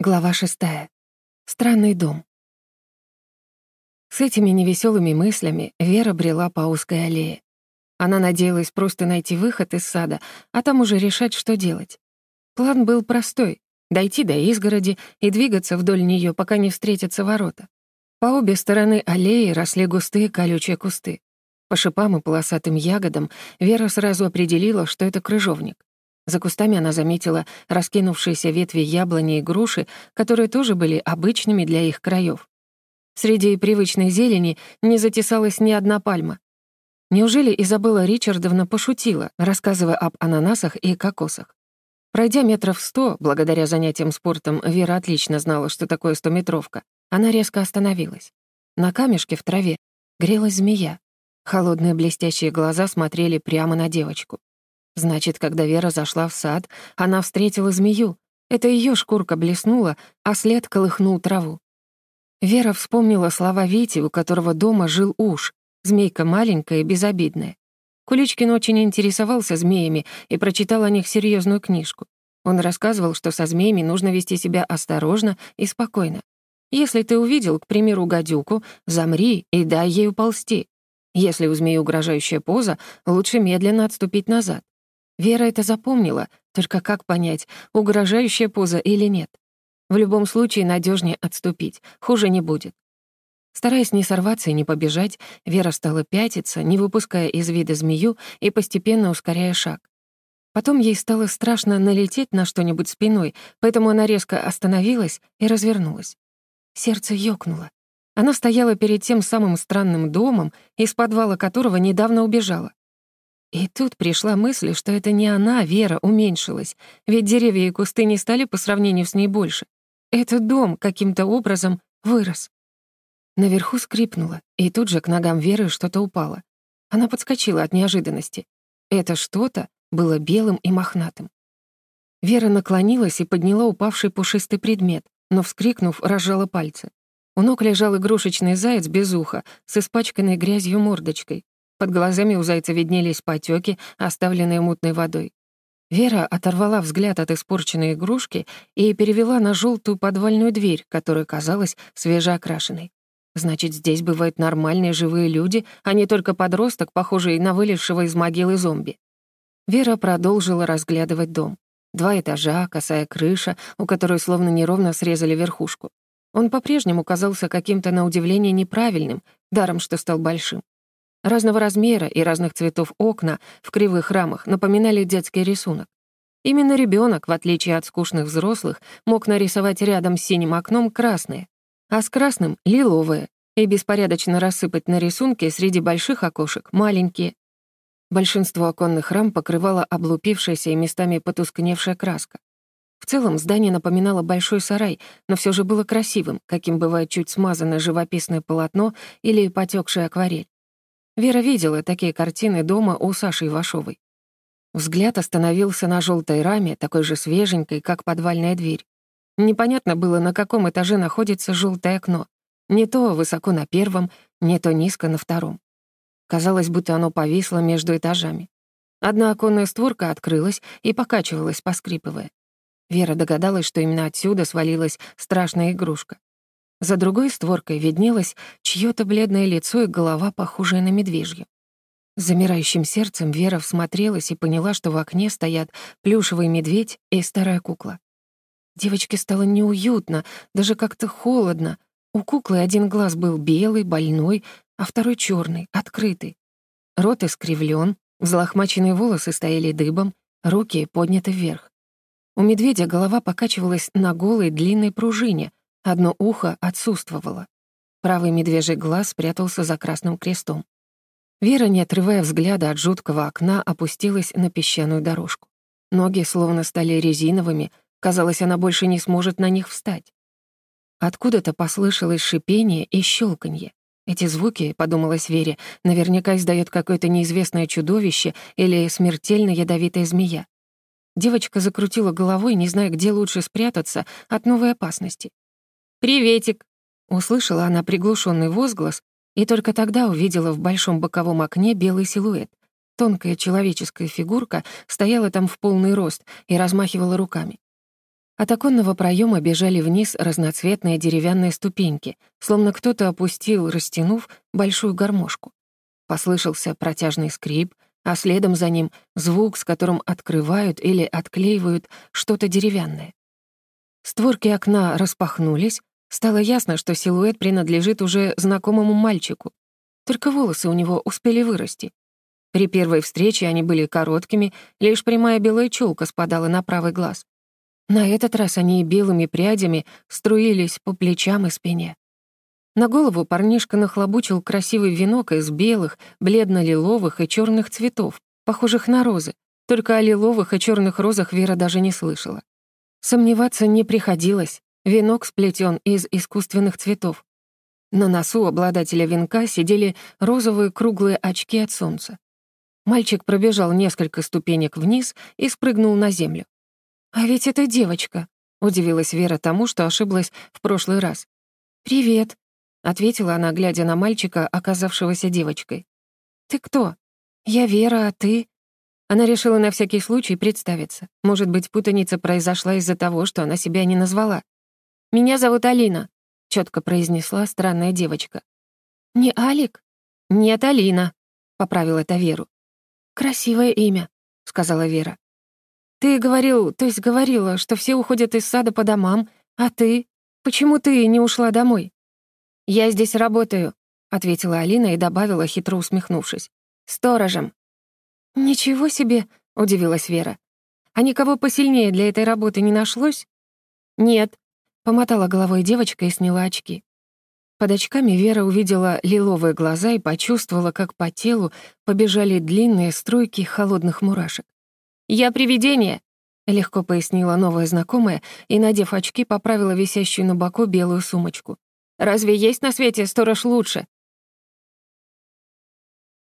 Глава шестая. Странный дом. С этими невеселыми мыслями Вера брела по узкой аллее. Она надеялась просто найти выход из сада, а там уже решать, что делать. План был простой — дойти до изгороди и двигаться вдоль нее, пока не встретятся ворота. По обе стороны аллеи росли густые колючие кусты. По шипам и полосатым ягодам Вера сразу определила, что это крыжовник. За кустами она заметила раскинувшиеся ветви яблони и груши, которые тоже были обычными для их краев. Среди привычной зелени не затесалась ни одна пальма. Неужели Изабелла Ричардовна пошутила, рассказывая об ананасах и кокосах? Пройдя метров сто, благодаря занятиям спортом, Вера отлично знала, что такое стометровка, она резко остановилась. На камешке в траве грелась змея. Холодные блестящие глаза смотрели прямо на девочку. Значит, когда Вера зашла в сад, она встретила змею. Это ее шкурка блеснула, а след колыхнул траву. Вера вспомнила слова Вити, у которого дома жил уж, змейка маленькая и безобидная. Куличкин очень интересовался змеями и прочитал о них серьезную книжку. Он рассказывал, что со змеями нужно вести себя осторожно и спокойно. Если ты увидел, к примеру, гадюку, замри и дай ей уползти. Если у змеи угрожающая поза, лучше медленно отступить назад. Вера это запомнила, только как понять, угрожающая поза или нет. В любом случае надежнее отступить, хуже не будет. Стараясь не сорваться и не побежать, Вера стала пятиться, не выпуская из вида змею и постепенно ускоряя шаг. Потом ей стало страшно налететь на что-нибудь спиной, поэтому она резко остановилась и развернулась. Сердце ёкнуло. Она стояла перед тем самым странным домом, из подвала которого недавно убежала. И тут пришла мысль, что это не она, Вера, уменьшилась, ведь деревья и кусты не стали по сравнению с ней больше. Этот дом каким-то образом вырос. Наверху скрипнуло, и тут же к ногам Веры что-то упало. Она подскочила от неожиданности. Это что-то было белым и мохнатым. Вера наклонилась и подняла упавший пушистый предмет, но, вскрикнув, разжала пальцы. У ног лежал игрушечный заяц без уха с испачканной грязью мордочкой. Под глазами у зайца виднелись потеки, оставленные мутной водой. Вера оторвала взгляд от испорченной игрушки и перевела на желтую подвальную дверь, которая казалась свежеокрашенной. Значит, здесь бывают нормальные живые люди, а не только подросток, похожий на вылезшего из могилы зомби. Вера продолжила разглядывать дом. Два этажа, косая крыша, у которой словно неровно срезали верхушку. Он по-прежнему казался каким-то на удивление неправильным, даром что стал большим. Разного размера и разных цветов окна в кривых рамах напоминали детский рисунок. Именно ребенок, в отличие от скучных взрослых, мог нарисовать рядом с синим окном красные, а с красным — лиловые, и беспорядочно рассыпать на рисунке среди больших окошек маленькие. Большинство оконных рам покрывала облупившаяся и местами потускневшая краска. В целом здание напоминало большой сарай, но все же было красивым, каким бывает чуть смазанное живописное полотно или потекшая акварель. Вера видела такие картины дома у Саши Ивашовой. Взгляд остановился на желтой раме, такой же свеженькой, как подвальная дверь. Непонятно было, на каком этаже находится желтое окно. Не то высоко на первом, не то низко на втором. Казалось, будто оно повисло между этажами. Одна оконная створка открылась и покачивалась, поскрипывая. Вера догадалась, что именно отсюда свалилась страшная игрушка. За другой створкой виднелось чьё-то бледное лицо и голова, похожая на медвежью. С замирающим сердцем Вера всмотрелась и поняла, что в окне стоят плюшевый медведь и старая кукла. Девочке стало неуютно, даже как-то холодно. У куклы один глаз был белый, больной, а второй чёрный, открытый. Рот искривлён, взлохмаченные волосы стояли дыбом, руки подняты вверх. У медведя голова покачивалась на голой длинной пружине, Одно ухо отсутствовало. Правый медвежий глаз спрятался за красным крестом. Вера, не отрывая взгляда от жуткого окна, опустилась на песчаную дорожку. Ноги словно стали резиновыми, казалось, она больше не сможет на них встать. Откуда-то послышалось шипение и щелканье. Эти звуки, подумалась Вере, наверняка издает какое-то неизвестное чудовище или смертельно ядовитая змея. Девочка закрутила головой, не зная, где лучше спрятаться от новой опасности. «Приветик!» — услышала она приглушенный возглас и только тогда увидела в большом боковом окне белый силуэт. Тонкая человеческая фигурка стояла там в полный рост и размахивала руками. От оконного проема бежали вниз разноцветные деревянные ступеньки, словно кто-то опустил, растянув, большую гармошку. Послышался протяжный скрип, а следом за ним звук, с которым открывают или отклеивают что-то деревянное. Створки окна распахнулись, стало ясно, что силуэт принадлежит уже знакомому мальчику. Только волосы у него успели вырасти. При первой встрече они были короткими, лишь прямая белая челка спадала на правый глаз. На этот раз они белыми прядями струились по плечам и спине. На голову парнишка нахлобучил красивый венок из белых, бледно-лиловых и черных цветов, похожих на розы. Только о лиловых и черных розах Вера даже не слышала. Сомневаться не приходилось. Венок сплетен из искусственных цветов. На носу обладателя венка сидели розовые круглые очки от солнца. Мальчик пробежал несколько ступенек вниз и спрыгнул на землю. «А ведь это девочка», — удивилась Вера тому, что ошиблась в прошлый раз. «Привет», — ответила она, глядя на мальчика, оказавшегося девочкой. «Ты кто?» «Я Вера, а ты?» Она решила на всякий случай представиться. Может быть, путаница произошла из-за того, что она себя не назвала. «Меня зовут Алина», — четко произнесла странная девочка. «Не Алик?» «Нет, Алина», — поправила это Веру. «Красивое имя», — сказала Вера. «Ты говорил, то есть говорила, что все уходят из сада по домам, а ты? Почему ты не ушла домой?» «Я здесь работаю», — ответила Алина и добавила, хитро усмехнувшись. «Сторожем». «Ничего себе», — удивилась Вера. «А никого посильнее для этой работы не нашлось?» «Нет», — помотала головой девочка и сняла очки. Под очками Вера увидела лиловые глаза и почувствовала, как по телу побежали длинные струйки холодных мурашек. «Я привидение», — легко пояснила новая знакомая и, надев очки, поправила висящую на боку белую сумочку. «Разве есть на свете сторож лучше?»